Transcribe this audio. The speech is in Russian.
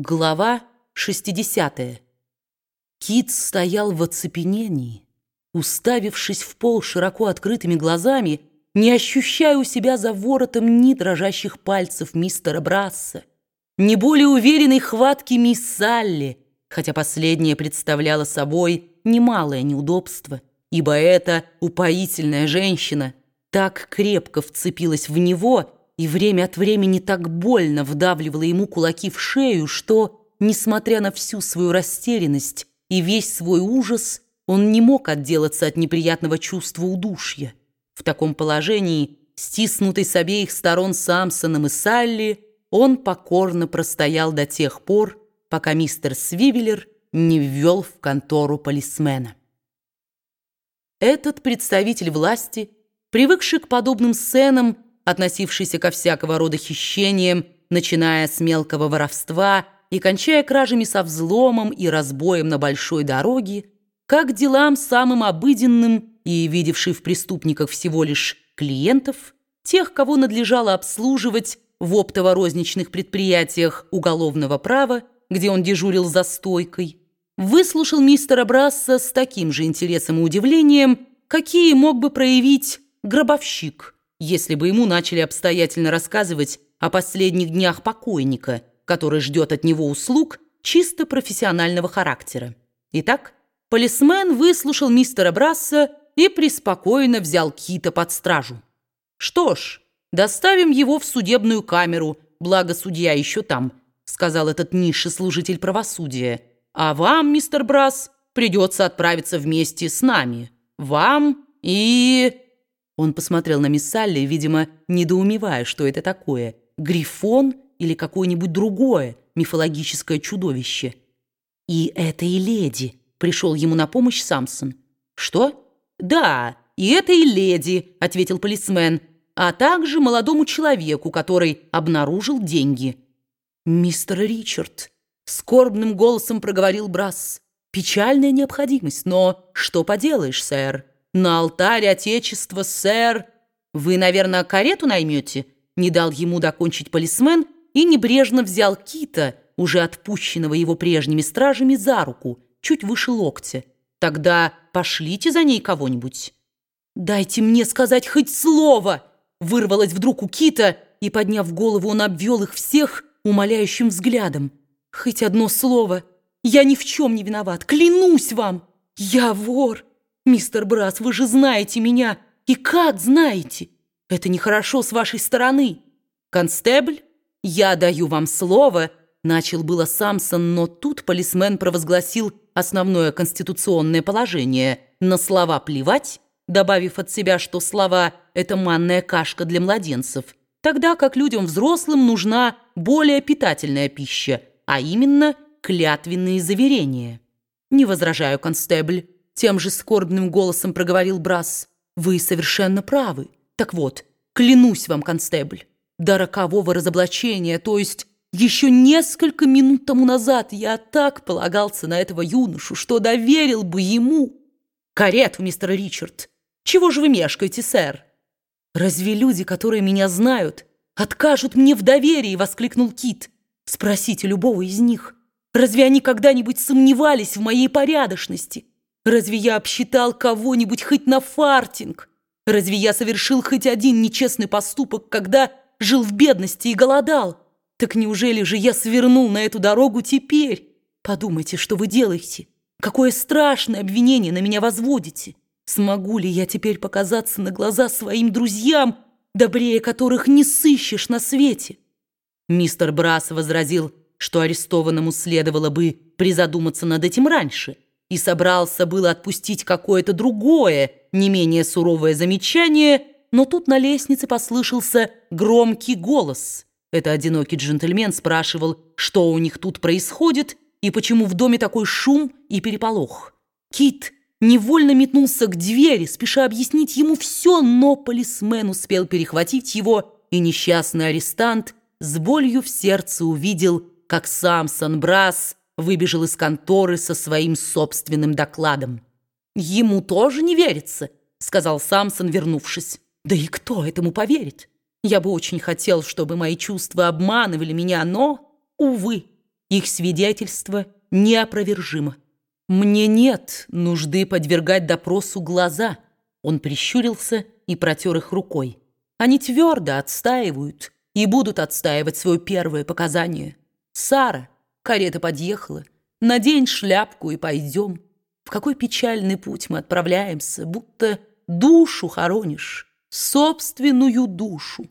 Глава 60. Кит стоял в оцепенении, уставившись в пол широко открытыми глазами, не ощущая у себя за воротом ни дрожащих пальцев мистера Брасса, ни более уверенной хватки мисс Салли, хотя последняя представляла собой немалое неудобство, ибо эта упоительная женщина так крепко вцепилась в него и время от времени так больно вдавливала ему кулаки в шею, что, несмотря на всю свою растерянность и весь свой ужас, он не мог отделаться от неприятного чувства удушья. В таком положении, стиснутый с обеих сторон Самсоном и Салли, он покорно простоял до тех пор, пока мистер Свивеллер не ввел в контору полисмена. Этот представитель власти, привыкший к подобным сценам, относившийся ко всякого рода хищениям, начиная с мелкого воровства и кончая кражами со взломом и разбоем на большой дороге, как делам самым обыденным и видевший в преступниках всего лишь клиентов, тех, кого надлежало обслуживать в оптово-розничных предприятиях уголовного права, где он дежурил за стойкой, выслушал мистера Брасса с таким же интересом и удивлением, какие мог бы проявить гробовщик – если бы ему начали обстоятельно рассказывать о последних днях покойника, который ждет от него услуг чисто профессионального характера. Итак, полисмен выслушал мистера Брасса и преспокойно взял Кита под стражу. «Что ж, доставим его в судебную камеру, благо судья еще там», сказал этот низший служитель правосудия. «А вам, мистер Брас, придется отправиться вместе с нами. Вам и...» Он посмотрел на мисс Салли, видимо, недоумевая, что это такое. Грифон или какое-нибудь другое мифологическое чудовище. «И этой леди», — пришел ему на помощь Самсон. «Что?» «Да, и этой леди», — ответил полисмен, «а также молодому человеку, который обнаружил деньги». «Мистер Ричард», — скорбным голосом проговорил Брас, «печальная необходимость, но что поделаешь, сэр?» «На алтарь Отечества, сэр! Вы, наверное, карету наймете?» Не дал ему докончить полисмен и небрежно взял Кита, уже отпущенного его прежними стражами, за руку, чуть выше локтя. «Тогда пошлите за ней кого-нибудь». «Дайте мне сказать хоть слово!» Вырвалось вдруг у Кита, и, подняв голову, он обвел их всех умоляющим взглядом. «Хоть одно слово! Я ни в чем не виноват! Клянусь вам! Я вор!» «Мистер Брас, вы же знаете меня! И как знаете? Это нехорошо с вашей стороны!» «Констебль, я даю вам слово!» Начал было Самсон, но тут полисмен провозгласил основное конституционное положение «на слова плевать», добавив от себя, что слова – это манная кашка для младенцев, тогда как людям взрослым нужна более питательная пища, а именно клятвенные заверения. «Не возражаю, констебль». Тем же скорбным голосом проговорил Брас. «Вы совершенно правы. Так вот, клянусь вам, констебль, до рокового разоблачения, то есть еще несколько минут тому назад я так полагался на этого юношу, что доверил бы ему. Карету, мистер Ричард. Чего же вы мешкаете, сэр? Разве люди, которые меня знают, откажут мне в доверии, воскликнул Кит. Спросите любого из них. Разве они когда-нибудь сомневались в моей порядочности? Разве я обсчитал кого-нибудь хоть на фартинг? Разве я совершил хоть один нечестный поступок, когда жил в бедности и голодал? Так неужели же я свернул на эту дорогу теперь? Подумайте, что вы делаете. Какое страшное обвинение на меня возводите. Смогу ли я теперь показаться на глаза своим друзьям, добрее которых не сыщешь на свете? Мистер Брас возразил, что арестованному следовало бы призадуматься над этим раньше – и собрался было отпустить какое-то другое, не менее суровое замечание, но тут на лестнице послышался громкий голос. Это одинокий джентльмен спрашивал, что у них тут происходит и почему в доме такой шум и переполох. Кит невольно метнулся к двери, спеша объяснить ему все, но полисмен успел перехватить его, и несчастный арестант с болью в сердце увидел, как сам Санбрас выбежал из конторы со своим собственным докладом. «Ему тоже не верится», — сказал Самсон, вернувшись. «Да и кто этому поверит? Я бы очень хотел, чтобы мои чувства обманывали меня, но, увы». Их свидетельство неопровержимо. Мне нет нужды подвергать допросу глаза. Он прищурился и протер их рукой. Они твердо отстаивают и будут отстаивать свое первое показание. Сара, карета подъехала, надень шляпку и пойдем. В какой печальный путь мы отправляемся, будто душу хоронишь, собственную душу.